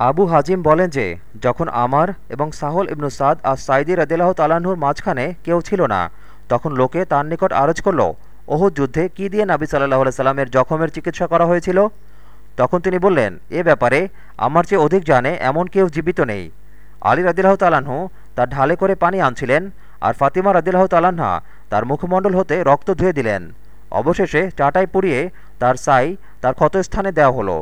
আবু হাজিম বলেন যে, যখন আমার এবং সাহল ইবনু সাদ আর সাইদি রদিল্লাহ তালাহুর মাঝখানে কেউ ছিল না, তখন লোকে তার নিকট আরজ করল ওহ যুদ্ধে কি দিয়ে নাবি সাল্লাহ সাল্লামের জখমের চিকিৎসা করা হয়েছিল? তখন তিনি বললেন, এ ব্যাপারে আমার চেয়ে অধিক জানে এমন কেউ জীবিত নেই। আলী রদিল্লাহ তালাহু তার ঢালে করে পানি আনছিলেন আর ফাতিমা রদিল্লাহ তালাহা তার মুখমণ্ডল হতে রক্ত ধুয়ে দিলেন। অবশেষে চাটাই পুড়িয়ে তার সাই তার ক্ষতস্থানে দেওয়া হলো।